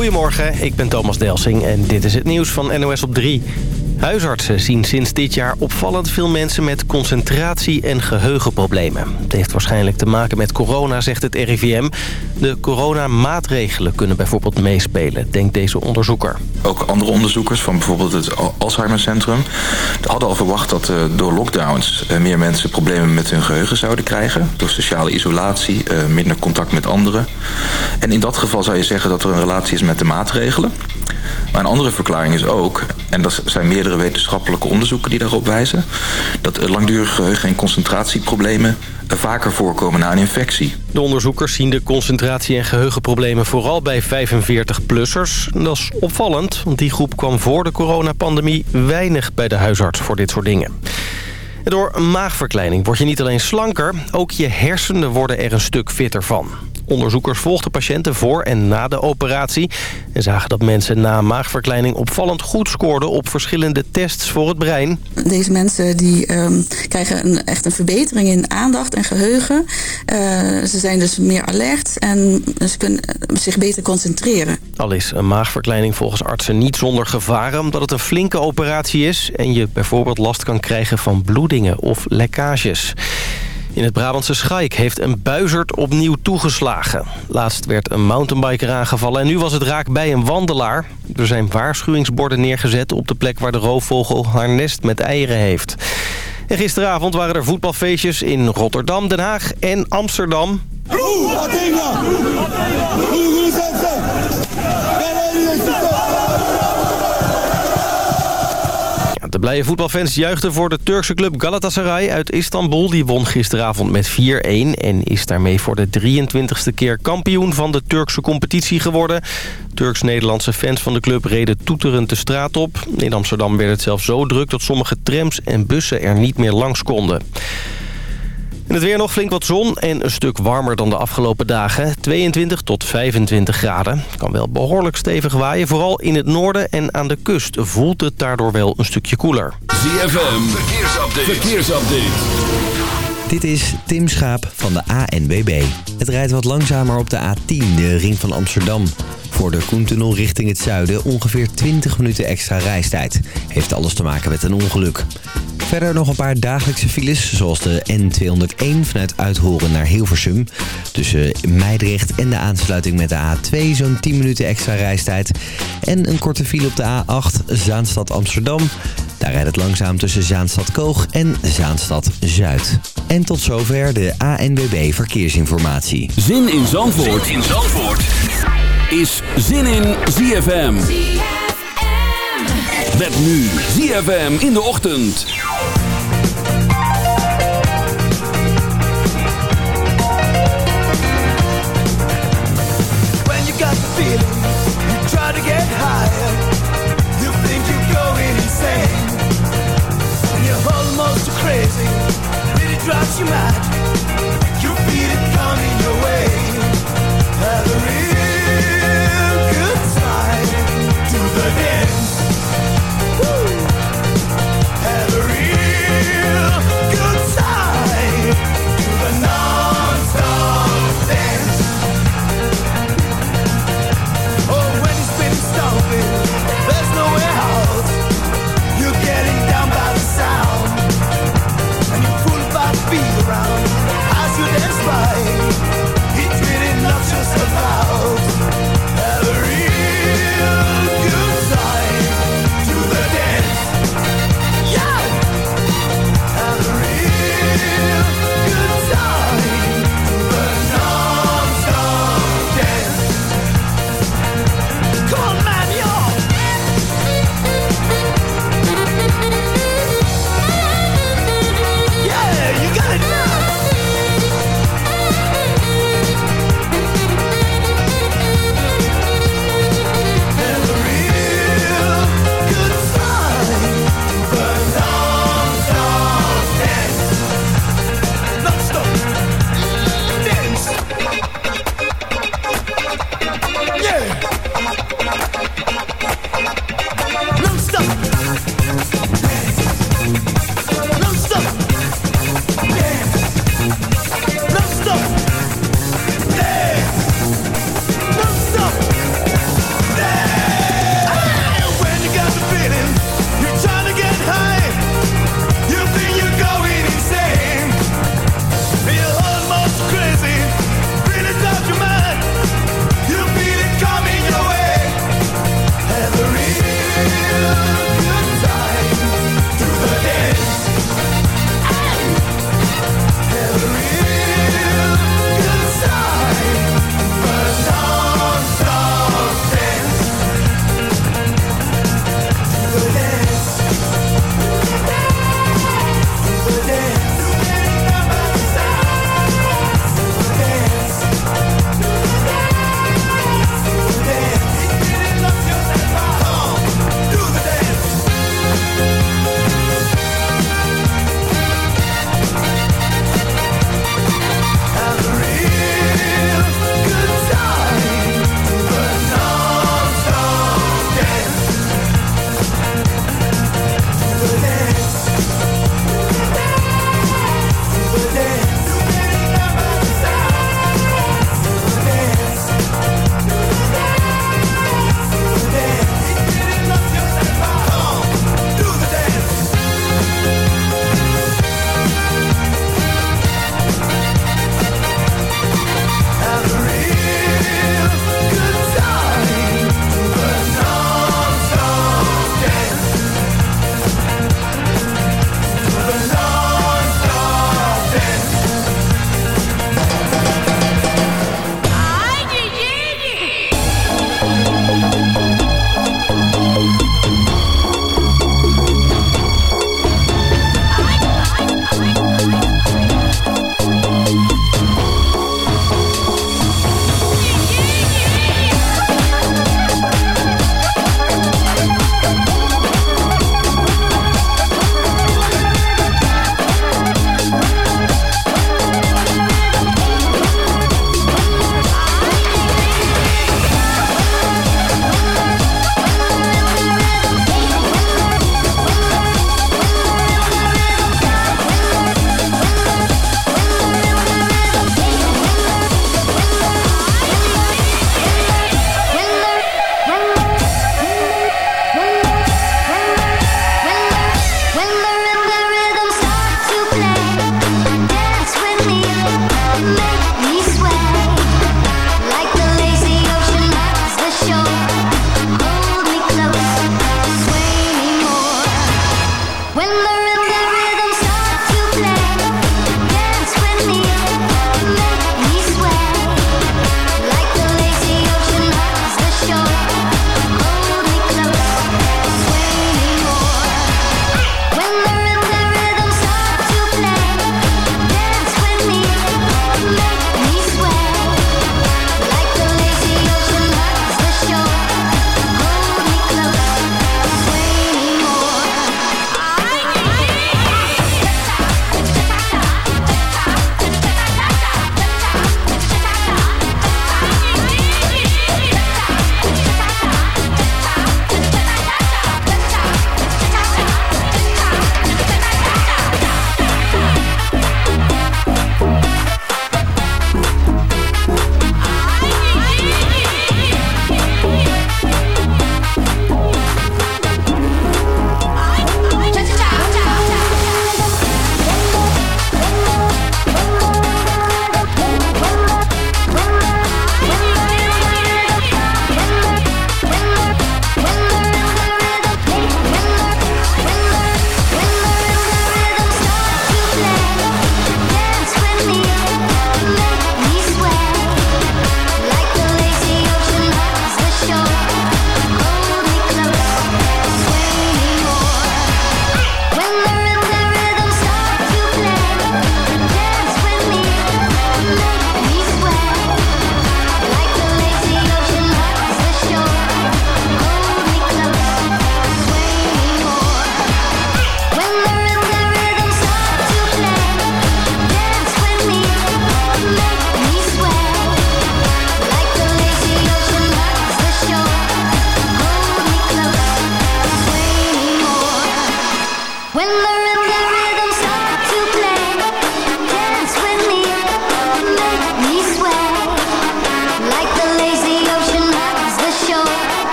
Goedemorgen, ik ben Thomas Delsing en dit is het nieuws van NOS op 3. Huisartsen zien sinds dit jaar opvallend veel mensen met concentratie- en geheugenproblemen. Het heeft waarschijnlijk te maken met corona, zegt het RIVM. De coronamaatregelen kunnen bijvoorbeeld meespelen, denkt deze onderzoeker. Ook andere onderzoekers van bijvoorbeeld het Alzheimercentrum... hadden al verwacht dat uh, door lockdowns uh, meer mensen problemen met hun geheugen zouden krijgen. Door sociale isolatie, uh, minder contact met anderen. En in dat geval zou je zeggen dat er een relatie is met de maatregelen. Maar een andere verklaring is ook, en dat zijn meerdere wetenschappelijke onderzoeken die daarop wijzen... dat langdurige geheugen- en concentratieproblemen vaker voorkomen na een infectie. De onderzoekers zien de concentratie- en geheugenproblemen vooral bij 45-plussers. Dat is opvallend, want die groep kwam voor de coronapandemie weinig bij de huisarts voor dit soort dingen. Door maagverkleining word je niet alleen slanker, ook je hersenen worden er een stuk fitter van. Onderzoekers volgden patiënten voor en na de operatie... en zagen dat mensen na maagverkleining opvallend goed scoorden... op verschillende tests voor het brein. Deze mensen die, um, krijgen een, echt een verbetering in aandacht en geheugen. Uh, ze zijn dus meer alert en ze kunnen zich beter concentreren. Al is een maagverkleining volgens artsen niet zonder gevaren... omdat het een flinke operatie is... en je bijvoorbeeld last kan krijgen van bloedingen of lekkages. In het Brabantse Schaik heeft een buizerd opnieuw toegeslagen. Laatst werd een mountainbiker aangevallen en nu was het raak bij een wandelaar. Er zijn waarschuwingsborden neergezet op de plek waar de roofvogel haar nest met eieren heeft. En gisteravond waren er voetbalfeestjes in Rotterdam, Den Haag en Amsterdam. De blije voetbalfans juichten voor de Turkse club Galatasaray uit Istanbul. Die won gisteravond met 4-1 en is daarmee voor de 23ste keer kampioen van de Turkse competitie geworden. Turks-Nederlandse fans van de club reden toeterend de straat op. In Amsterdam werd het zelfs zo druk dat sommige trams en bussen er niet meer langs konden. En het weer nog flink wat zon en een stuk warmer dan de afgelopen dagen. 22 tot 25 graden. Kan wel behoorlijk stevig waaien. Vooral in het noorden en aan de kust voelt het daardoor wel een stukje koeler. ZFM, verkeersupdate. verkeersupdate. Dit is Tim Schaap van de ANWB. Het rijdt wat langzamer op de A10, de ring van Amsterdam. Voor de Koentunnel richting het zuiden ongeveer 20 minuten extra reistijd. Heeft alles te maken met een ongeluk. Verder nog een paar dagelijkse files, zoals de N201 vanuit Uithoren naar Hilversum. Tussen Meidrecht en de aansluiting met de A2 zo'n 10 minuten extra reistijd. En een korte file op de A8 Zaanstad-Amsterdam. Daar rijdt het langzaam tussen Zaanstad-Koog en Zaanstad-Zuid. En tot zover de ANWB Verkeersinformatie. Zin in Zandvoort, zin in Zandvoort. Is Zin in ZFM. Met nu ZFM in de ochtend. When you got the feeling, you try to get higher. You think you're going insane. And you're almost crazy, really drives you mad. You feel it coming your way. Have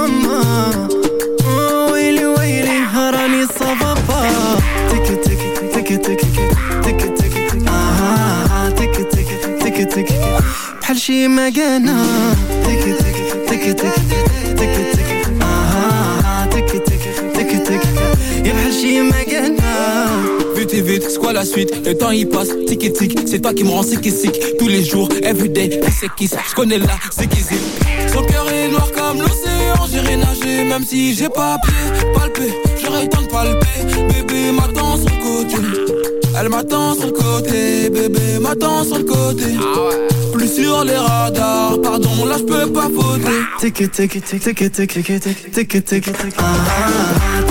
ماما ويلي ويلي هراني صفافا تك تك تك تك تك تك آه تك تك تك تك بحال شي مكانة تك تك تك تك تك تك آه تك تك تك تك يا بحال شي مكانة Vite et vite, c'est quoi la suite Le temps il passe, tic et tic C'est toi qui me rends sick et sick Tous les jours, everyday, kiss et kiss Je connais là, c'est qui c'est même si j'ai pas pied Palper, j'aurais le temps de palper. Bébé m'attend sur le côté. Elle m'attend sur le côté. Bébé m'attend sur le côté. Plus sur les radars. Pardon, là je peux pas voter Tic tic tic tic tic tic tic tic tic tic آه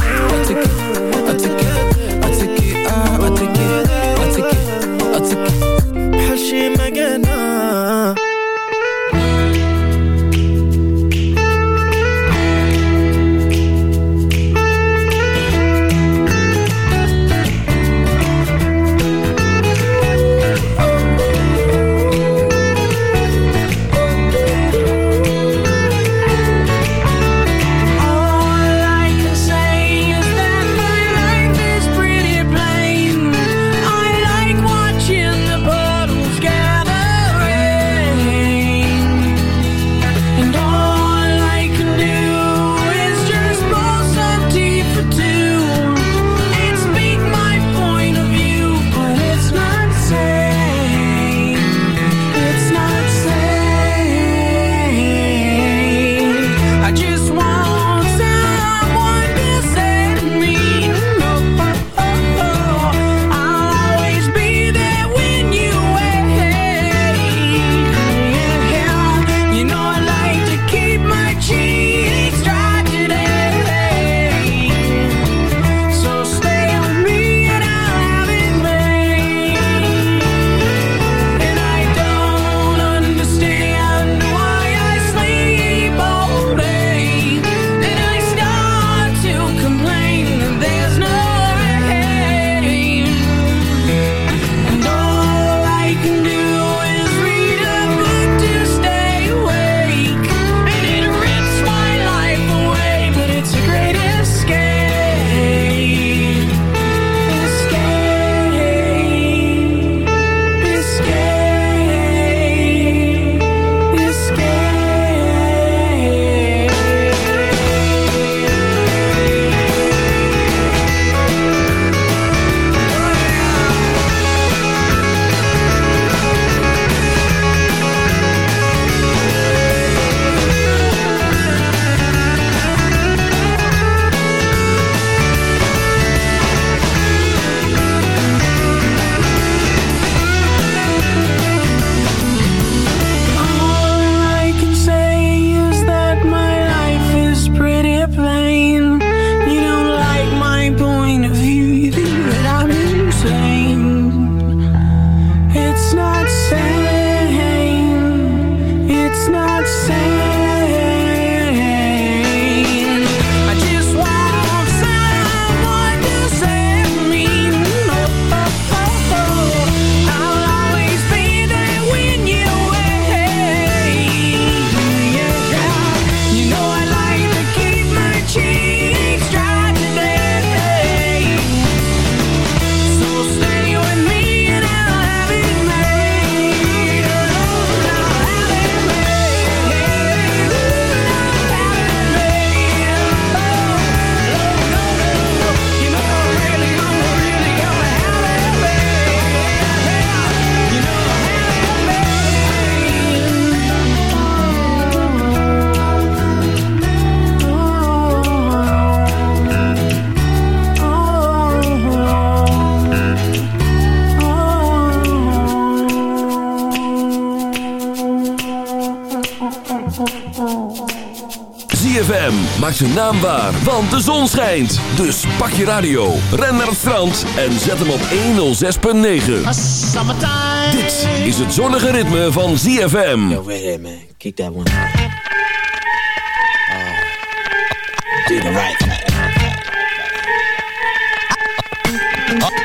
Maak zijn naam waar, want de zon schijnt. Dus pak je radio, ren naar het strand en zet hem op 106.9. Dit is het zonnige ritme van ZFM. Yo, man, kick that one. Uh, do the right thing.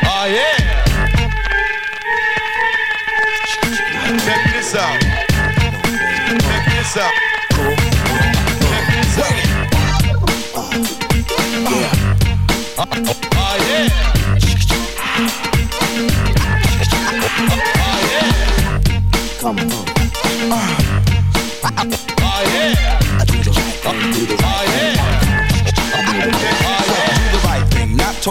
Oh yeah. Check this out. Oh yeah.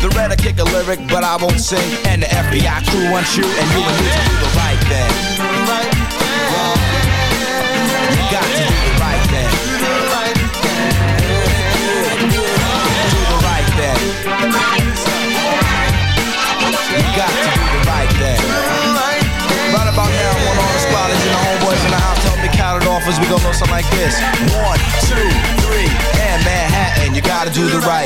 The red I kick a lyric, but I won't sing. And the FBI crew wants you, and you and me to do the right thing. You got to do the right thing. Do the right thing. You got to do the right thing. Right about now, I want all the spotters and the homeboys in the house to help me count it off as we go know something like this. One, two, three, and Manhattan, you gotta do the right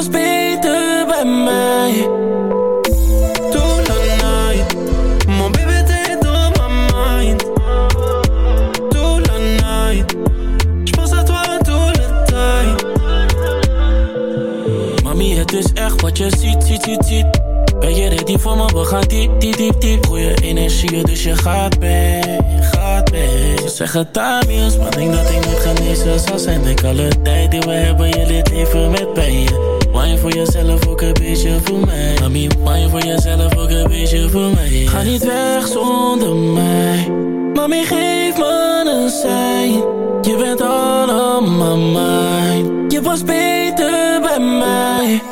was beter bij mij. De night, baby my mind. De night, tijd. Het is echt wat je ziet, ziet, ziet, ziet. Ben je ready voor me? We gaan diep, diep, diep, diep. Goeie energie, dus je gaat mee, gaat mee. Ze zeggen tamiels, maar denk dat ik niet genezen zal zijn. Denk alle tijd die we hebben, je leert even met pijn je voor jezelf, ook een beetje voor mij. Mami, maai je voor jezelf, ook een beetje voor mij. Ga niet weg zonder mij. Mami, geef me een sein Je bent allemaal mind. Je was beter bij mij.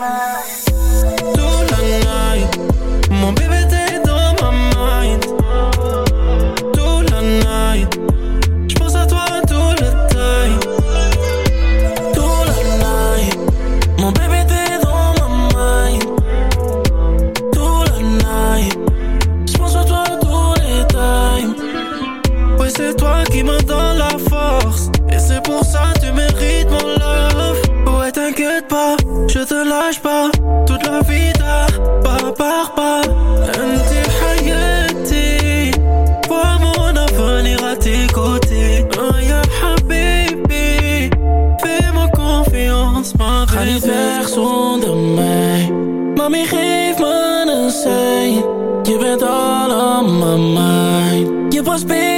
my mind. You was big.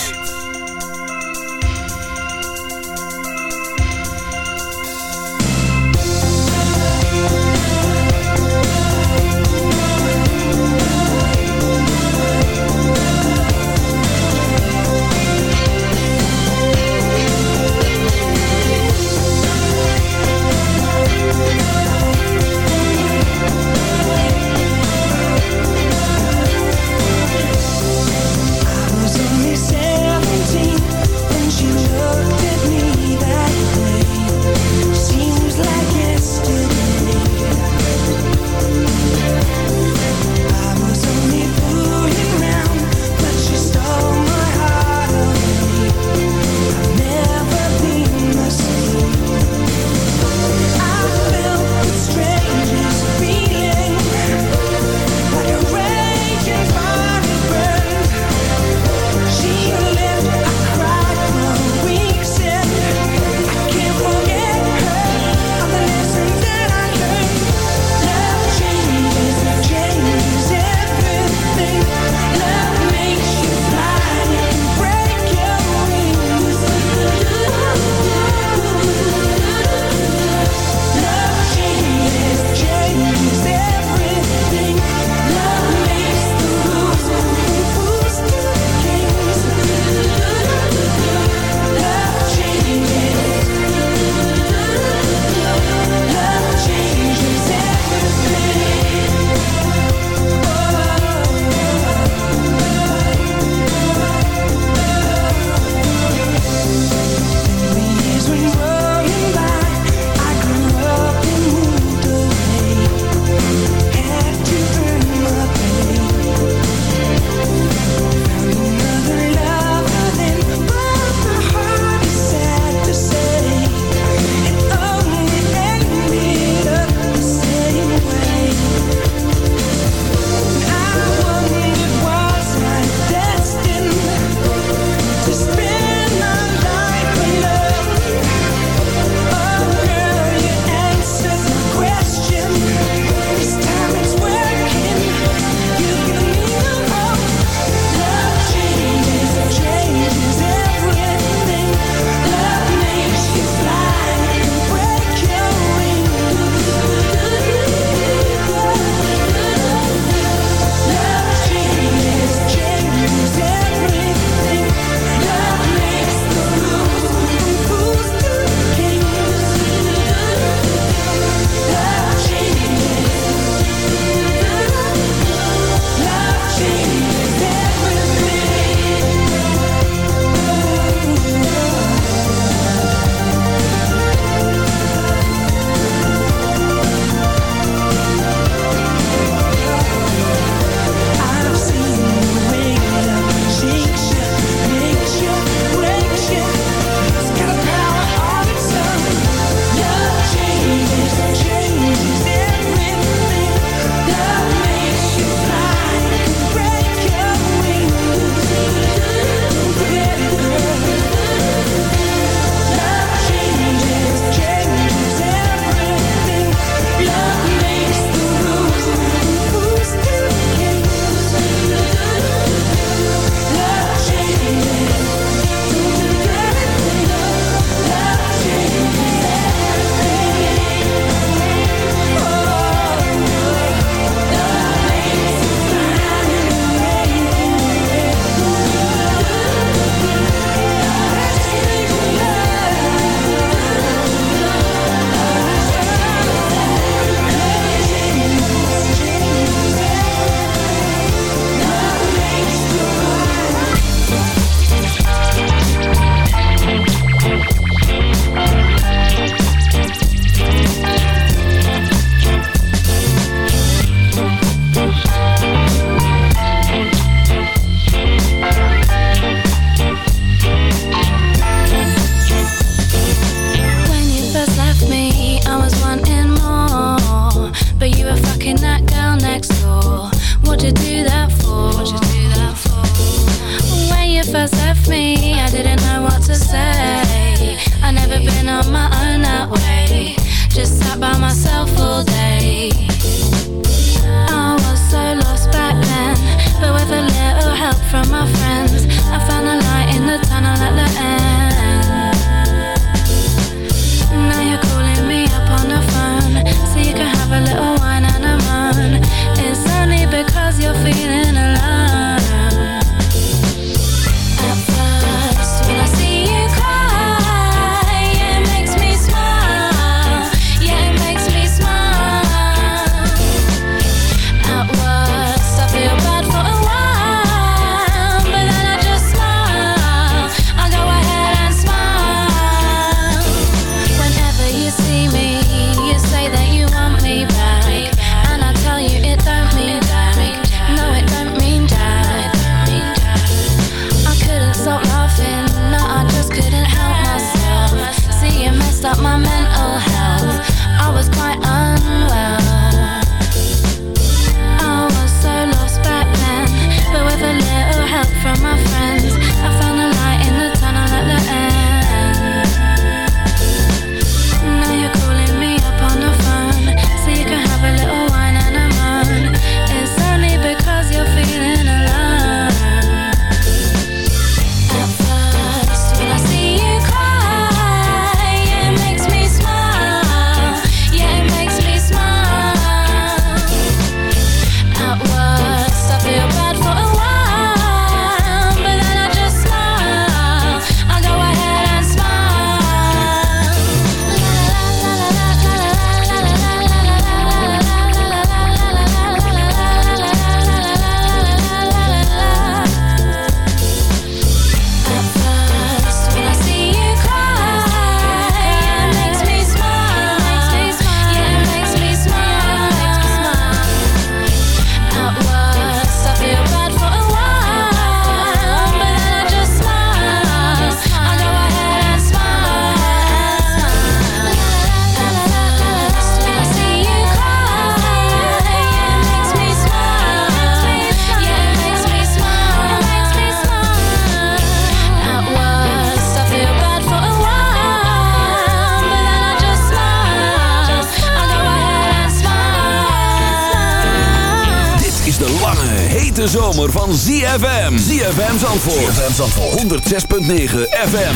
ZFM. ZFM Zandvoort. ZFM Zandvoort. 106.9 FM.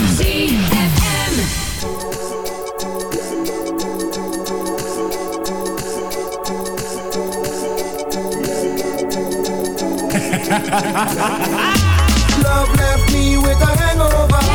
Love left me with a hangover.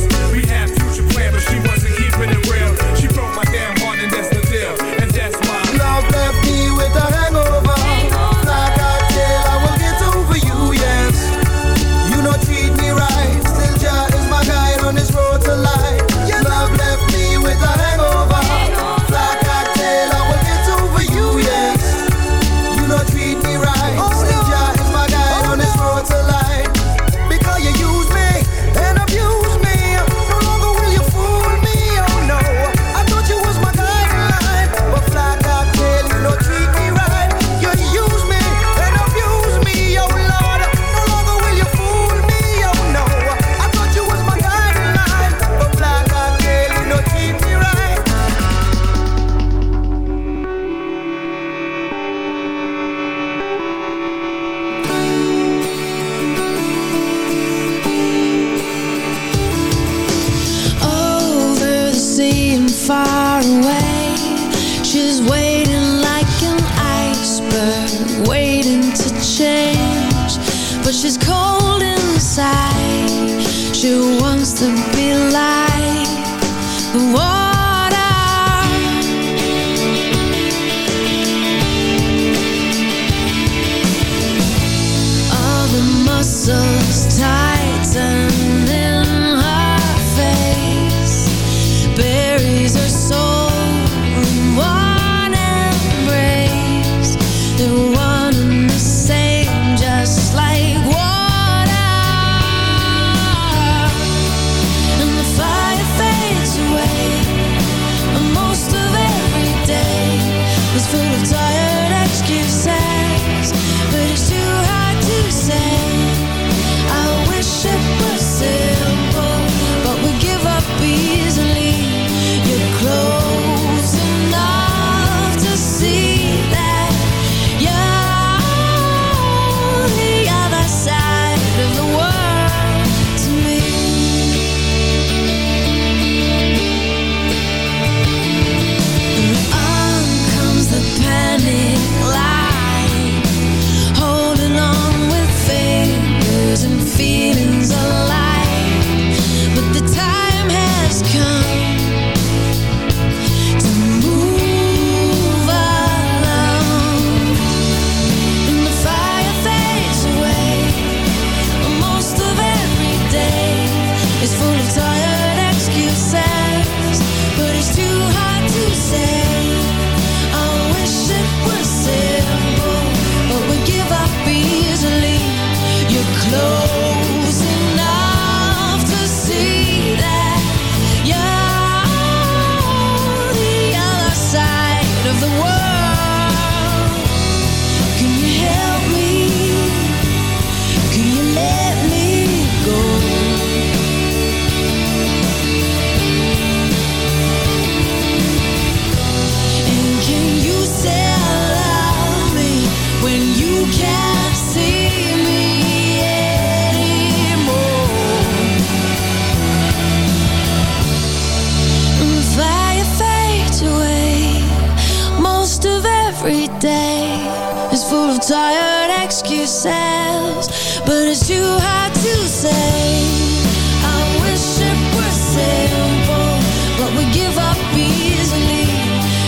give up easily.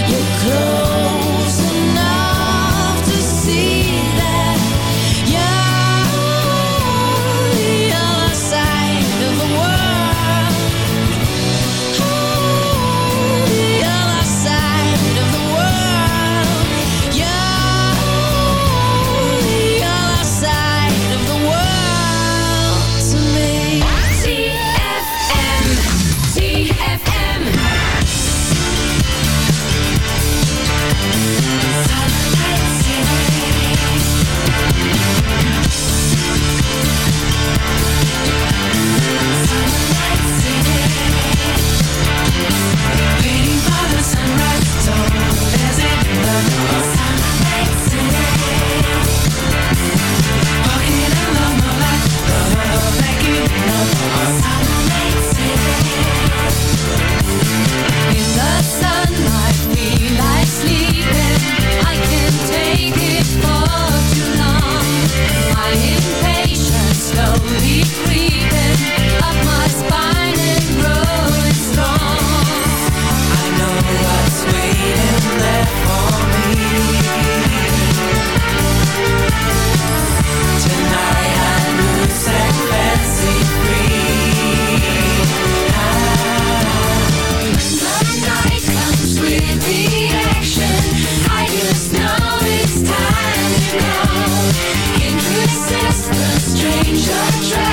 You're close. deep Danger Train